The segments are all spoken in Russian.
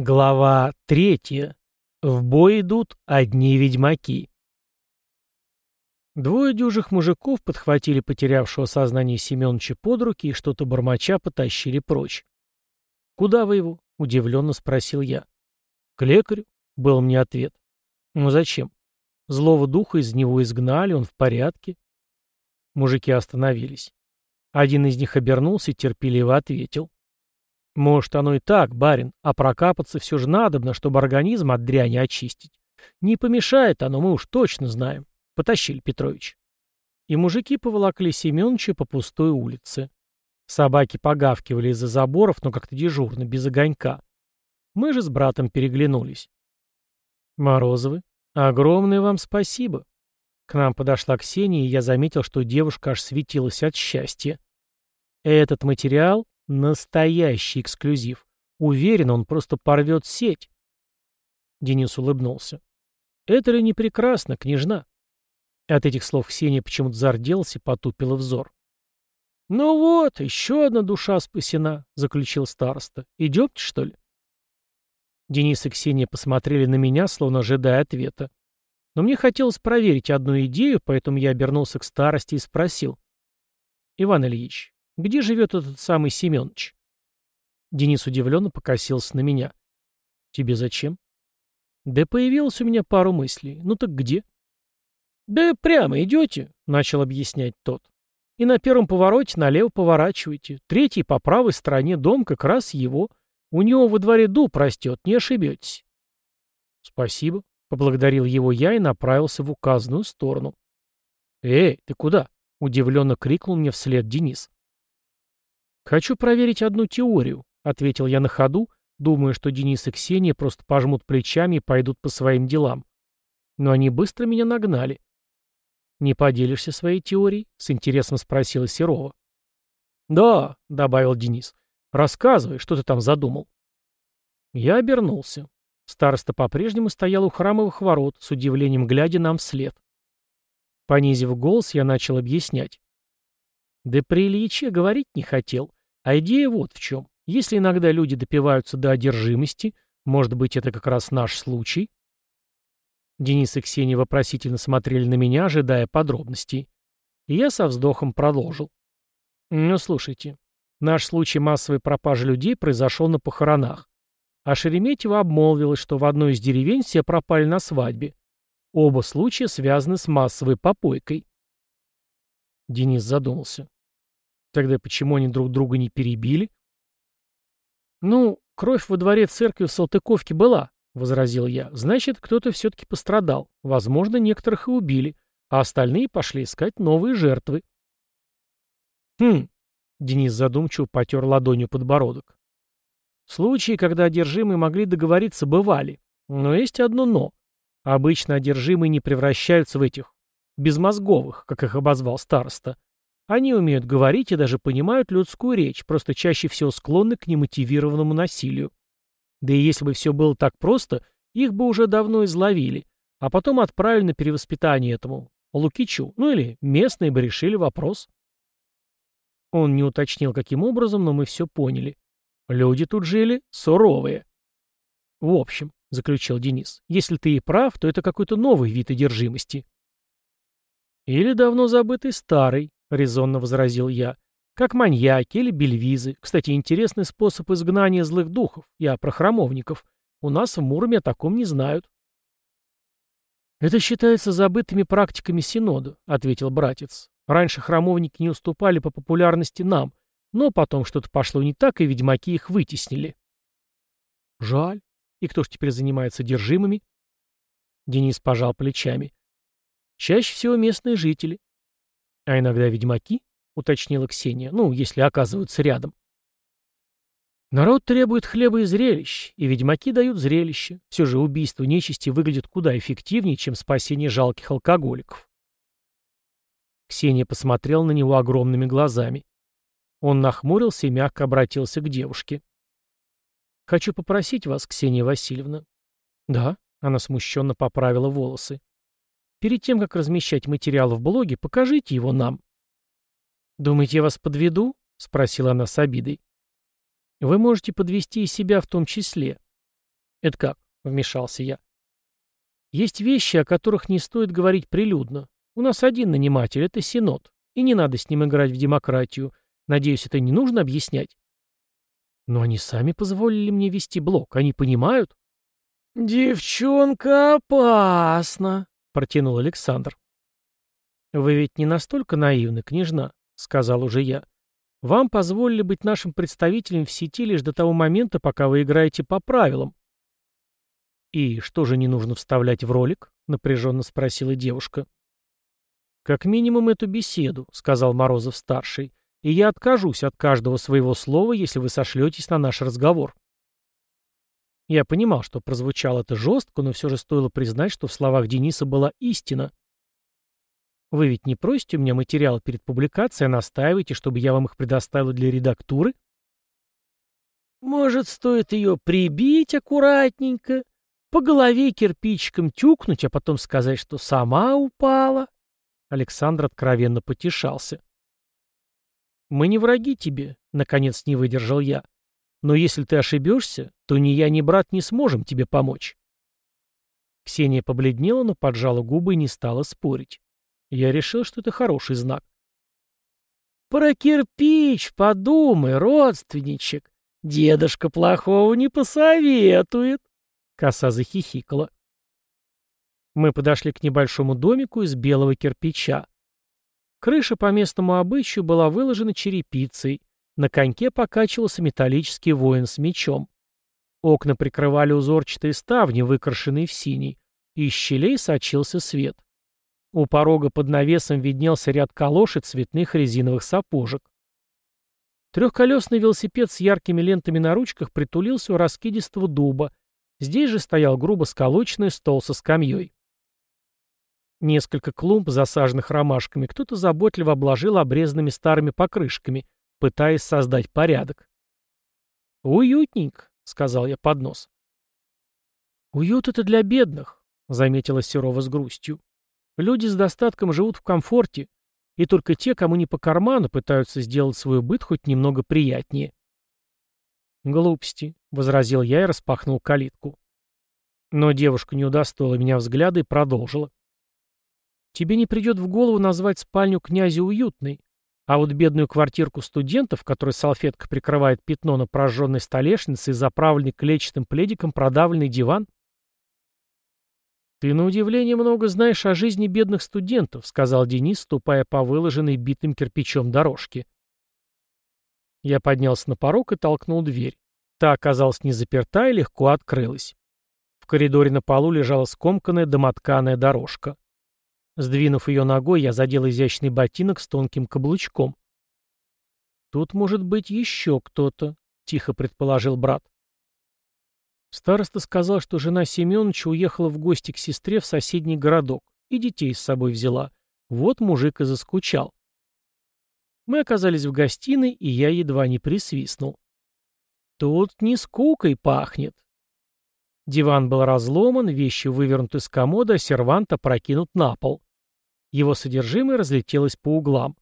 Глава третья. В бой идут одни ведьмаки. Двое дюжих мужиков подхватили потерявшего сознание Семеновича под руки и что-то бормоча потащили прочь. «Куда вы его?» — удивленно спросил я. «К лекарю», — был мне ответ. «Ну зачем? Злого духа из него изгнали, он в порядке». Мужики остановились. Один из них обернулся и терпеливо ответил. Может, оно и так, барин, а прокапаться все же надобно, чтобы организм от дряни очистить. Не помешает оно, мы уж точно знаем. Потащили Петрович. И мужики поволокли Семеновича по пустой улице. Собаки погавкивали из-за заборов, но как-то дежурно, без огонька. Мы же с братом переглянулись. «Морозовы, огромное вам спасибо». К нам подошла Ксения, и я заметил, что девушка аж светилась от счастья. Этот материал Настоящий эксклюзив. Уверен, он просто порвет сеть. Денис улыбнулся. Это ли не прекрасно, княжна? От этих слов Ксения почему-то зарделась и потупила взор. «Ну вот, еще одна душа спасена», — заключил староста. «Идемте, что ли?» Денис и Ксения посмотрели на меня, словно ожидая ответа. Но мне хотелось проверить одну идею, поэтому я обернулся к старости и спросил. «Иван Ильич, где живет этот самый Семенович?» Денис удивленно покосился на меня. «Тебе зачем?» «Да появилось у меня пару мыслей. Ну так где?» «Да прямо идете», — начал объяснять тот. «И на первом повороте налево поворачиваете. Третий по правой стороне дом как раз его. У него во дворе дуб растет, не ошибетесь». «Спасибо», — поблагодарил его я и направился в указанную сторону. «Эй, ты куда?» — удивленно крикнул мне вслед Денис. «Хочу проверить одну теорию», — ответил я на ходу, думая, что Денис и Ксения просто пожмут плечами и пойдут по своим делам. Но они быстро меня нагнали. «Не поделишься своей теорией?» — с интересом спросила Серова. «Да», — добавил Денис. «Рассказывай, что ты там задумал». Я обернулся. Староста по-прежнему стоял у храмовых ворот, с удивлением глядя нам вслед. Понизив голос, я начал объяснять. Да при говорить не хотел. А идея вот в чем. Если иногда люди допиваются до одержимости, может быть, это как раз наш случай? Денис и Ксения вопросительно смотрели на меня, ожидая подробностей. И я со вздохом продолжил. Ну, слушайте, наш случай массовой пропажи людей произошел на похоронах. А Шереметьево обмолвилось, что в одной из деревень все пропали на свадьбе. Оба случая связаны с массовой попойкой. Денис задумался. Тогда почему они друг друга не перебили? Ну, кровь во дворе церкви в Салтыковке была, — возразил я. Значит, кто-то все-таки пострадал. Возможно, некоторых и убили, а остальные пошли искать новые жертвы. Хм, Денис задумчиво потер ладонью подбородок. Случаи, когда одержимые могли договориться, бывали. Но есть одно «но». Обычно одержимые не превращаются в этих безмозговых, как их обозвал староста. Они умеют говорить и даже понимают людскую речь, просто чаще всего склонны к немотивированному насилию. Да и если бы все было так просто, их бы уже давно изловили, а потом отправили на перевоспитание этому Лукичу, ну или местные бы решили вопрос. Он не уточнил, каким образом, но мы все поняли. Люди тут жили суровые. В общем, — заключил Денис, — если ты и прав, то это какой-то новый вид одержимости. Или давно забытый старый, — резонно возразил я. «Как маньяки или бельвизы. Кстати, интересный способ изгнания злых духов. Я про храмовников. У нас в Муроме о таком не знают». «Это считается забытыми практиками Синода», — ответил братец. «Раньше храмовники не уступали по популярности нам, но потом что-то пошло не так, и ведьмаки их вытеснили». «Жаль. И кто ж теперь занимается держимыми?» Денис пожал плечами. «Чаще всего местные жители. «А иногда ведьмаки?» — уточнила Ксения. «Ну, если оказываются рядом». Народ требует хлеба и зрелищ, и ведьмаки дают зрелище. Все же убийство нечисти выглядит куда эффективнее, чем спасение жалких алкоголиков. Ксения посмотрела на него огромными глазами. Он нахмурился и мягко обратился к девушке. «Хочу попросить вас, Ксения Васильевна». «Да», — она смущенно поправила волосы. Перед тем, как размещать материал в блоге, покажите его нам. «Думаете, я вас подведу?» — спросила она с обидой. «Вы можете подвести и себя в том числе. «Это как?» — вмешался я. «Есть вещи, о которых не стоит говорить прилюдно. У нас один наниматель — это Синод, и не надо с ним играть в демократию. Надеюсь, это не нужно объяснять?» «Но они сами позволили мне вести блог. Они понимают?» «Девчонка опасна», — протянул Александр. «Вы ведь не настолько наивны, княжна», — сказал уже я. «Вам позволили быть нашим представителем в сети лишь до того момента, пока вы играете по правилам». «И что же не нужно вставлять в ролик?» — напряженно спросила девушка. «Как минимум эту беседу», — сказал Морозов-старший, «и я откажусь от каждого своего слова, если вы сошлетесь на наш разговор». Я понимал, что прозвучало это жестко, но все же стоило признать, что в словах Дениса была истина. Вы ведь не просите у меня материалы перед публикацией, а настаиваете, чтобы я вам их предоставил для редактуры? Может, стоит ее прибить аккуратненько, по голове кирпичиком тюкнуть, а потом сказать, что сама упала? Александр откровенно потешался. «Мы не враги тебе», — наконец не выдержал я. «Но если ты ошибешься, то ни я, ни брат не сможем тебе помочь». Ксения побледнела, но поджала губы и не стала спорить. Я решил, что это хороший знак. «Про кирпич подумай, родственничек. Дедушка плохого не посоветует», — коса захихикала. Мы подошли к небольшому домику из белого кирпича. Крыша по местному обычаю была выложена черепицей, на коньке покачивался металлический воин с мечом. Окна прикрывали узорчатые ставни, выкрашенные в синий, из щелей сочился свет. У порога под навесом виднелся ряд калош и цветных резиновых сапожек. Трехколесный велосипед с яркими лентами на ручках притулился у раскидистого дуба. Здесь же стоял грубо сколоченный стол со скамьей. Несколько клумб, засаженных ромашками, кто-то заботливо обложил обрезанными старыми покрышками, пытаясь создать порядок. «Уютненько», — сказал я под нос. «Уют — это для бедных», — заметила Серова с грустью. Люди с достатком живут в комфорте, и только те, кому не по карману, пытаются сделать свой быт хоть немного приятнее. «Глупости», — возразил я и распахнул калитку. Но девушка не удостоила меня взгляда и продолжила. «Тебе не придет в голову назвать спальню князя уютной, а вот бедную квартирку студентов, которой салфетка прикрывает пятно на прожженной столешнице и заправленный клетчатым пледиком продавленный диван, «Ты, на удивление, много знаешь о жизни бедных студентов», — сказал Денис, ступая по выложенной битым кирпичом дорожке. Я поднялся на порог и толкнул дверь. Та оказалась не заперта и легко открылась. В коридоре на полу лежала скомканная домотканая дорожка. Сдвинув ее ногой, я задел изящный ботинок с тонким каблучком. «Тут может быть еще кто-то», — тихо предположил брат. Староста сказал, что жена Семеновича уехала в гости к сестре в соседний городок и детей с собой взяла. Вот мужик и заскучал. Мы оказались в гостиной, и я едва не присвистнул. Тут не скукой пахнет. Диван был разломан, вещи вывернуты с комода, а сервант опрокинут на пол. Его содержимое разлетелось по углам.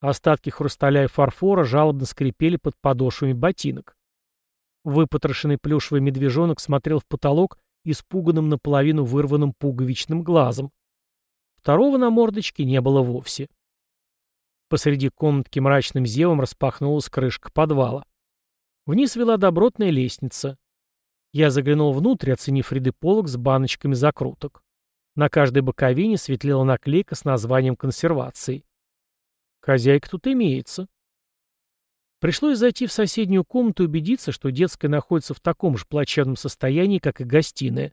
Остатки хрусталя и фарфора жалобно скрипели под подошвами ботинок. Выпотрошенный плюшевый медвежонок смотрел в потолок испуганным наполовину вырванным пуговичным глазом. Второго на мордочке не было вовсе. Посреди комнатки мрачным зевом распахнулась крышка подвала. Вниз вела добротная лестница. Я заглянул внутрь, оценив ряды полок с баночками закруток. На каждой боковине светлела наклейка с названием консервации. Хозяйка тут имеется. Пришлось зайти в соседнюю комнату и убедиться, что детская находится в таком же плачевном состоянии, как и гостиная.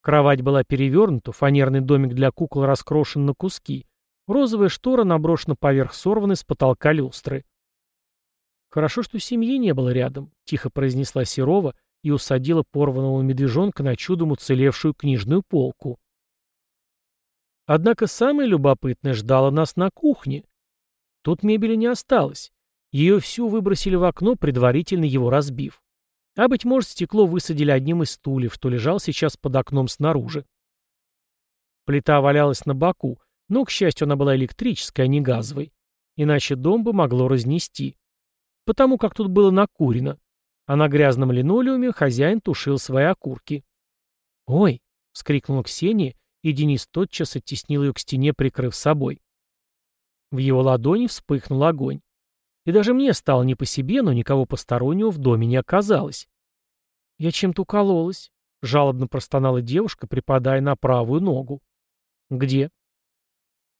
Кровать была перевернута, фанерный домик для кукол раскрошен на куски, розовая штора наброшена поверх сорванной с потолка люстры. «Хорошо, что семьи не было рядом», — тихо произнесла Серова и усадила порванного медвежонка на чудом уцелевшую книжную полку. Однако самое любопытное ждало нас на кухне. Тут мебели не осталось. Ее всю выбросили в окно, предварительно его разбив. А, быть может, стекло высадили одним из стульев, что лежал сейчас под окном снаружи. Плита валялась на боку, но, к счастью, она была электрической, а не газовой. Иначе дом бы могло разнести. Потому как тут было накурено. а на грязном линолеуме хозяин тушил свои окурки. «Ой!» — вскрикнула Ксения, и Денис тотчас оттеснил ее к стене, прикрыв собой. В его ладони вспыхнул огонь. И даже мне стало не по себе, но никого постороннего в доме не оказалось. «Я чем-то укололась», — жалобно простонала девушка, припадая на правую ногу. «Где?»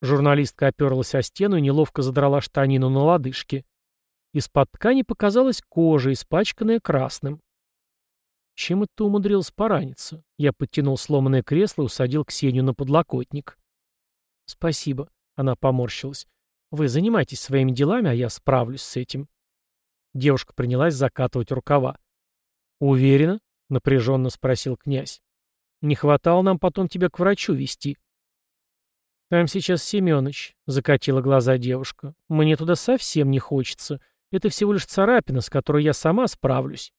Журналистка оперлась о стену и неловко задрала штанину на лодыжке. Из-под ткани показалась кожа, испачканная красным. Чем это умудрилась пораниться? Я подтянул сломанное кресло и усадил Ксению на подлокотник. «Спасибо», — она поморщилась. «Вы занимайтесь своими делами, а я справлюсь с этим». Девушка принялась закатывать рукава. «Уверена?» — напряженно спросил князь. «Не хватало нам потом тебя к врачу вести. «Там сейчас Семёныч», — закатила глаза девушка. «Мне туда совсем не хочется. Это всего лишь царапина, с которой я сама справлюсь».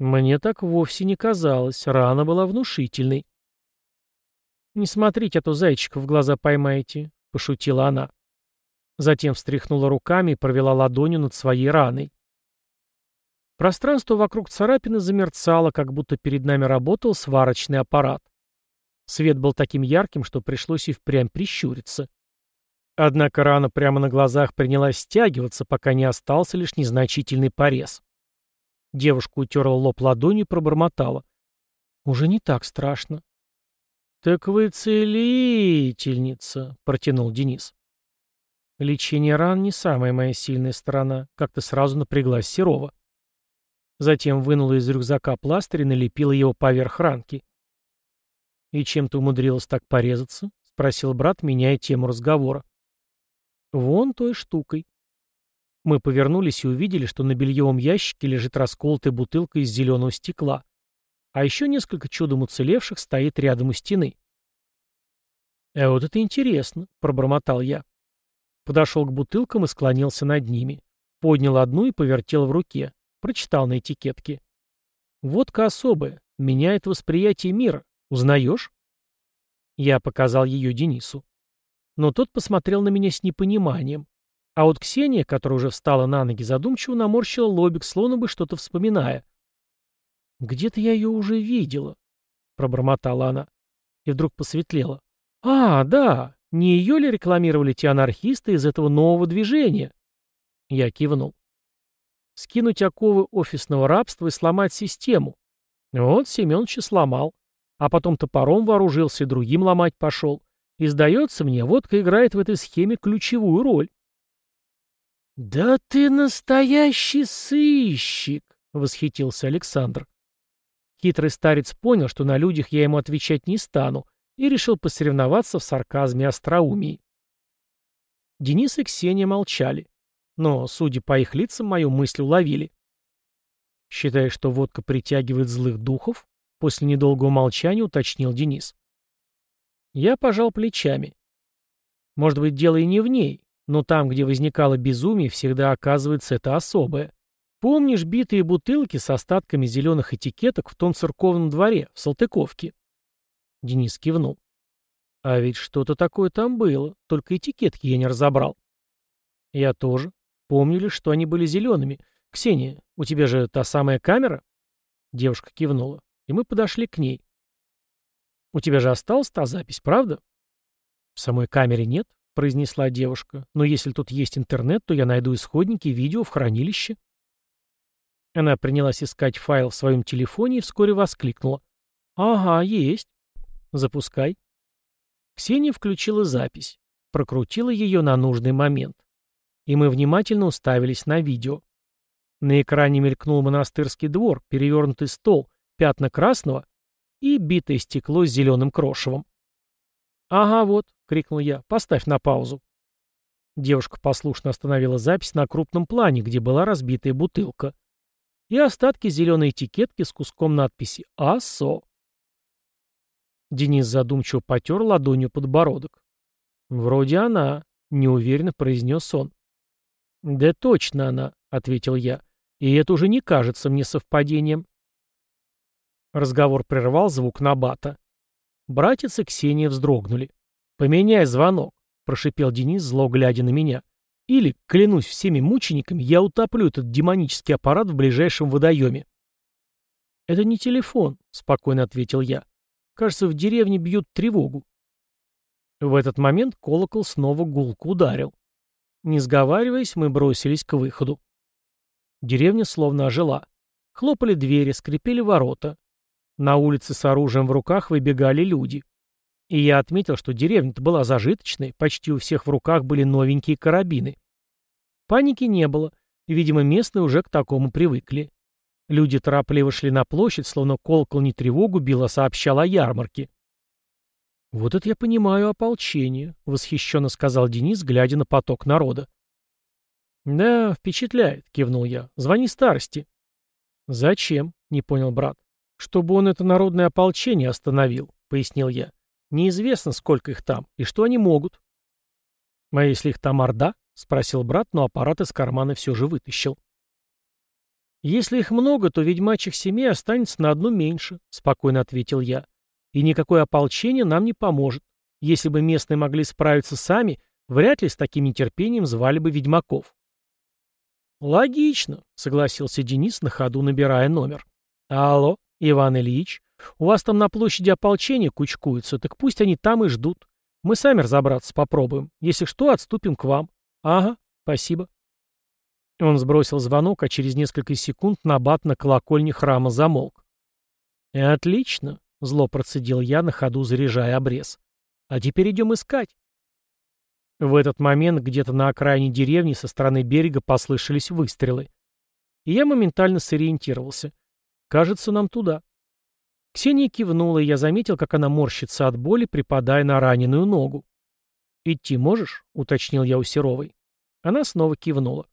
Мне так вовсе не казалось. Рана была внушительной. «Не смотрите, а то зайчика в глаза поймаете», — пошутила она. Затем встряхнула руками и провела ладонью над своей раной. Пространство вокруг царапины замерцало, как будто перед нами работал сварочный аппарат. Свет был таким ярким, что пришлось и впрямь прищуриться. Однако рана прямо на глазах принялась стягиваться, пока не остался лишь незначительный порез. Девушка утерла лоб ладонью и пробормотала. «Уже не так страшно». «Так вы целительница», — протянул Денис. «Лечение ран не самая моя сильная сторона», — как-то сразу напряглась Серова. Затем вынула из рюкзака пластырь и налепила его поверх ранки. «И чем ты умудрилась так порезаться?» — спросил брат, меняя тему разговора. «Вон той штукой». Мы повернулись и увидели, что на бельевом ящике лежит расколотая бутылка из зеленого стекла, а еще несколько чудом уцелевших стоит рядом у стены. «А вот это интересно», — пробормотал я. Подошел к бутылкам и склонился над ними. Поднял одну и повертел в руке. Прочитал на этикетке. «Водка особая, меняет восприятие мира. Узнаешь?» Я показал ее Денису. Но тот посмотрел на меня с непониманием. А вот Ксения, которая уже встала на ноги, задумчиво наморщила лобик, словно бы что-то вспоминая. «Где-то я ее уже видела», — пробормотала она. И вдруг посветлела. «А, да, не ее ли рекламировали те анархисты из этого нового движения?» Я кивнул. «Скинуть оковы офисного рабства и сломать систему». Вот Семенович сломал а потом топором вооружился и другим ломать пошел. И, сдается мне, водка играет в этой схеме ключевую роль. «Да ты настоящий сыщик!» — восхитился Александр. Хитрый старец понял, что на людях я ему отвечать не стану, и решил посоревноваться в сарказме и остроумии. Денис и Ксения молчали, но, судя по их лицам, мою мысль уловили. «Считаешь, что водка притягивает злых духов?» После недолгого молчания уточнил Денис. Я пожал плечами. Может быть, дело и не в ней, но там, где возникало безумие, всегда оказывается это особое. Помнишь битые бутылки с остатками зеленых этикеток в том церковном дворе, в Салтыковке? Денис кивнул. А ведь что-то такое там было, только этикетки я не разобрал. Я тоже. Помню лишь, что они были зелеными. Ксения, у тебя же та самая камера? Девушка кивнула и мы подошли к ней. «У тебя же осталась та запись, правда?» «В самой камере нет», — произнесла девушка. «Но если тут есть интернет, то я найду исходники видео в хранилище». Она принялась искать файл в своем телефоне и вскоре воскликнула. «Ага, есть. Запускай». Ксения включила запись, прокрутила ее на нужный момент. И мы внимательно уставились на видео. На экране мелькнул монастырский двор, перевернутый стол, пятна красного и битое стекло с зеленым крошевом. «Ага, вот», — крикнул я, — «поставь на паузу». Девушка послушно остановила запись на крупном плане, где была разбитая бутылка. И остатки зеленой этикетки с куском надписи «АСО». Денис задумчиво потер ладонью подбородок. «Вроде она», — неуверенно произнес он. «Да точно она», — ответил я. «И это уже не кажется мне совпадением». Разговор прервал звук набата. Братец и Ксения вздрогнули. «Поменяй звонок», — прошипел Денис, зло глядя на меня. Или, клянусь всеми мучениками, я утоплю этот демонический аппарат в ближайшем водоеме. «Это не телефон», — спокойно ответил я. «Кажется, в деревне бьют тревогу». В этот момент колокол снова гулко ударил. Не сговариваясь, мы бросились к выходу. Деревня словно ожила. Хлопали двери, скрипели ворота. На улице с оружием в руках выбегали люди. И я отметил, что деревня-то была зажиточной, почти у всех в руках были новенькие карабины. Паники не было, видимо, местные уже к такому привыкли. Люди торопливо шли на площадь, словно колокол не тревогу бил, а сообщал о ярмарке. «Вот это я понимаю ополчение», — восхищенно сказал Денис, глядя на поток народа. «Да, впечатляет», — кивнул я. «Звони старости». «Зачем?» — не понял брат. «Чтобы он это народное ополчение остановил», — пояснил я. «Неизвестно, сколько их там, и что они могут». «А если их там орда?» — спросил брат, но аппарат из кармана все же вытащил. «Если их много, то ведьмачьих семей останется на одну меньше», — спокойно ответил я. И никакое ополчение нам не поможет. Если бы местные могли справиться сами, вряд ли с таким нетерпением звали бы ведьмаков. «Логично», — согласился Денис, на ходу набирая номер. «Алло, Иван Ильич, у вас там на площади ополчения кучкуются, так пусть они там и ждут. Мы сами разобраться попробуем. Если что, отступим к вам. Ага, спасибо». Он сбросил звонок, а через несколько секунд набат на колокольне храма замолк. «Отлично. Зло процедил я, на ходу заряжая обрез. А теперь идем искать. В этот момент где-то на окраине деревни со стороны берега послышались выстрелы. И я моментально сориентировался. Кажется, нам туда. Ксения кивнула, и я заметил, как она морщится от боли, припадая на раненую ногу. «Идти можешь?» — уточнил я у Серовой. Она снова кивнула.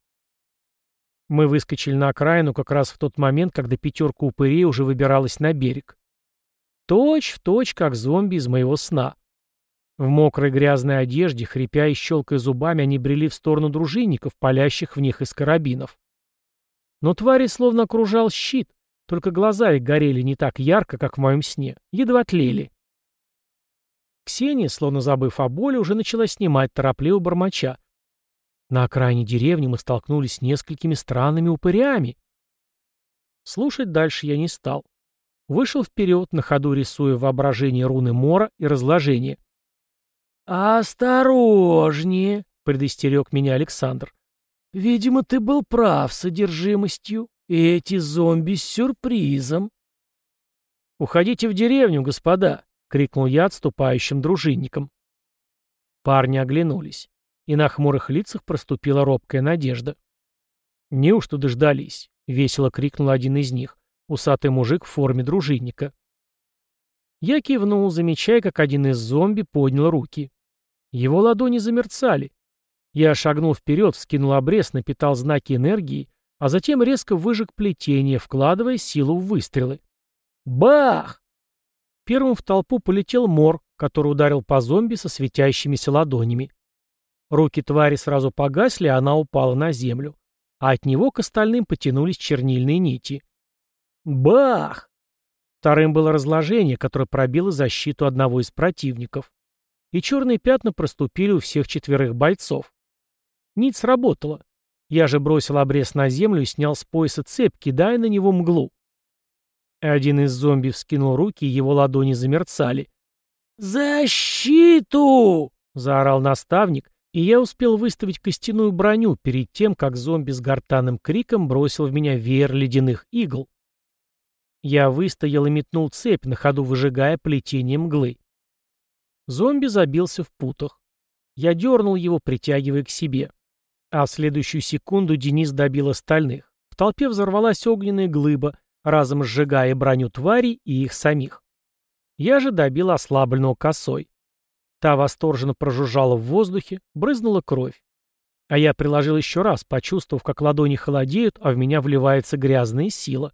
Мы выскочили на окраину как раз в тот момент, когда пятерка упырей уже выбиралась на берег. Точь в точь, как зомби из моего сна. В мокрой грязной одежде, хрипя и щелкая зубами, они брели в сторону дружинников, палящих в них из карабинов. Но твари словно окружал щит, только глаза их горели не так ярко, как в моем сне, едва тлели. Ксения, словно забыв о боли, уже начала снимать торопливо бормоча. На окраине деревни мы столкнулись с несколькими странными упырями. Слушать дальше я не стал. Вышел вперед, на ходу рисуя воображение руны Мора и разложение. «Осторожнее!» — предостерег меня Александр. «Видимо, ты был прав с содержимостью. Эти зомби с сюрпризом». «Уходите в деревню, господа!» — крикнул я отступающим дружинникам. Парни оглянулись, и на хмурых лицах проступила робкая надежда. «Неужто дождались?» — весело крикнул один из них. Усатый мужик в форме дружинника. Я кивнул, замечая, как один из зомби поднял руки. Его ладони замерцали. Я шагнул вперед, вскинул обрез, напитал знаки энергии, а затем резко выжег плетение, вкладывая силу в выстрелы. Бах! Первым в толпу полетел мор, который ударил по зомби со светящимися ладонями. Руки твари сразу погасли, а она упала на землю. А от него к остальным потянулись чернильные нити. Бах! Вторым было разложение, которое пробило защиту одного из противников. И черные пятна проступили у всех четверых бойцов. Нить сработала. Я же бросил обрез на землю и снял с пояса цепь, кидая на него мглу. Один из зомби вскинул руки, и его ладони замерцали. «Защиту!» — заорал наставник, и я успел выставить костяную броню перед тем, как зомби с гортанным криком бросил в меня веер ледяных игл. Я выстоял и метнул цепь, на ходу выжигая плетение мглы. Зомби забился в путах. Я дернул его, притягивая к себе. А в следующую секунду Денис добил остальных. В толпе взорвалась огненная глыба, разом сжигая броню тварей и их самих. Я же добил ослабленного косой. Та восторженно прожужжала в воздухе, брызнула кровь. А я приложил еще раз, почувствовав, как ладони холодеют, а в меня вливается грязная сила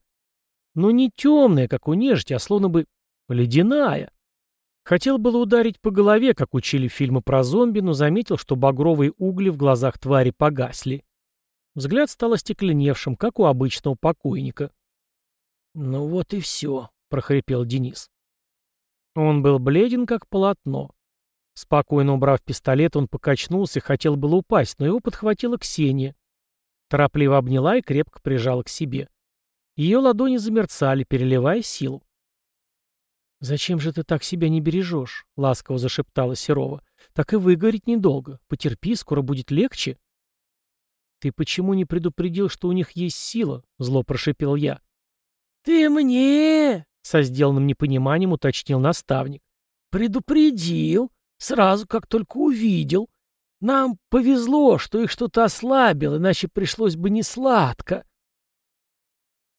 но не темная, как у нежити, а словно бы ледяная. Хотел было ударить по голове, как учили фильмы про зомби, но заметил, что багровые угли в глазах твари погасли. Взгляд стал остекленевшим, как у обычного покойника. «Ну вот и все», — прохрипел Денис. Он был бледен, как полотно. Спокойно убрав пистолет, он покачнулся и хотел было упасть, но его подхватила Ксения. Торопливо обняла и крепко прижала к себе. Ее ладони замерцали, переливая силу. «Зачем же ты так себя не бережешь?» — ласково зашептала Серова. «Так и выгореть недолго. Потерпи, скоро будет легче». «Ты почему не предупредил, что у них есть сила?» — зло прошипел я. «Ты мне!» — со сделанным непониманием уточнил наставник. «Предупредил. Сразу, как только увидел. Нам повезло, что их что-то ослабило, иначе пришлось бы не сладко.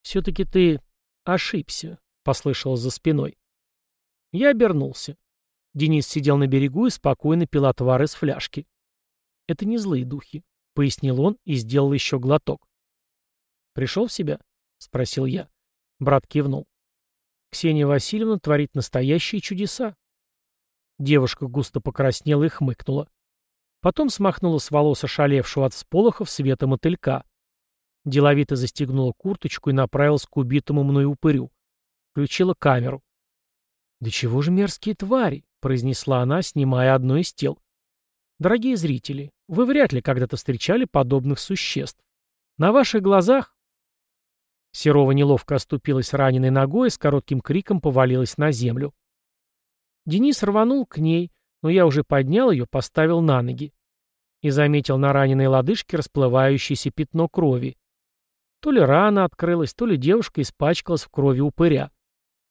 «Все-таки ты ошибся», — послышалось за спиной. Я обернулся. Денис сидел на берегу и спокойно пил отвар из фляжки. «Это не злые духи», — пояснил он и сделал еще глоток. «Пришел в себя?» — спросил я. Брат кивнул. «Ксения Васильевна творит настоящие чудеса». Девушка густо покраснела и хмыкнула. Потом смахнула с волос ошалевшего от всполохов света мотылька. Деловито застегнула курточку и направилась к убитому мной упырю. Включила камеру. «Да чего же мерзкие твари?» — произнесла она, снимая одно из тел. «Дорогие зрители, вы вряд ли когда-то встречали подобных существ. На ваших глазах...» Серова неловко оступилась раненой ногой и с коротким криком повалилась на землю. Денис рванул к ней, но я уже поднял ее, поставил на ноги. И заметил на раненой лодыжке расплывающееся пятно крови. То ли рана открылась, то ли девушка испачкалась в крови упыря.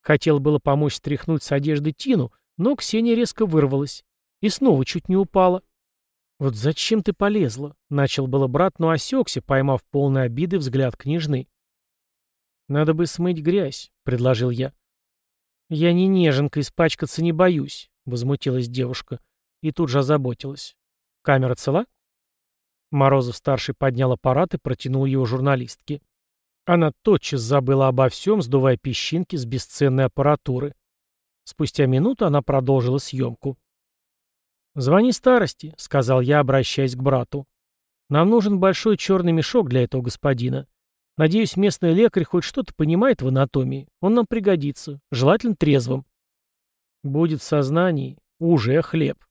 Хотел было помочь стряхнуть с одежды Тину, но Ксения резко вырвалась. И снова чуть не упала. «Вот зачем ты полезла?» — начал было брат, но осекся, поймав полный обиды взгляд княжны. «Надо бы смыть грязь», — предложил я. «Я не неженка, испачкаться не боюсь», — возмутилась девушка. И тут же озаботилась. «Камера цела?» Морозов-старший поднял аппарат и протянул его журналистке. Она тотчас забыла обо всем, сдувая песчинки с бесценной аппаратуры. Спустя минуту она продолжила съемку. «Звони старости», — сказал я, обращаясь к брату. «Нам нужен большой черный мешок для этого господина. Надеюсь, местный лекарь хоть что-то понимает в анатомии. Он нам пригодится, желательно трезвым». «Будет в сознании. Уже хлеб».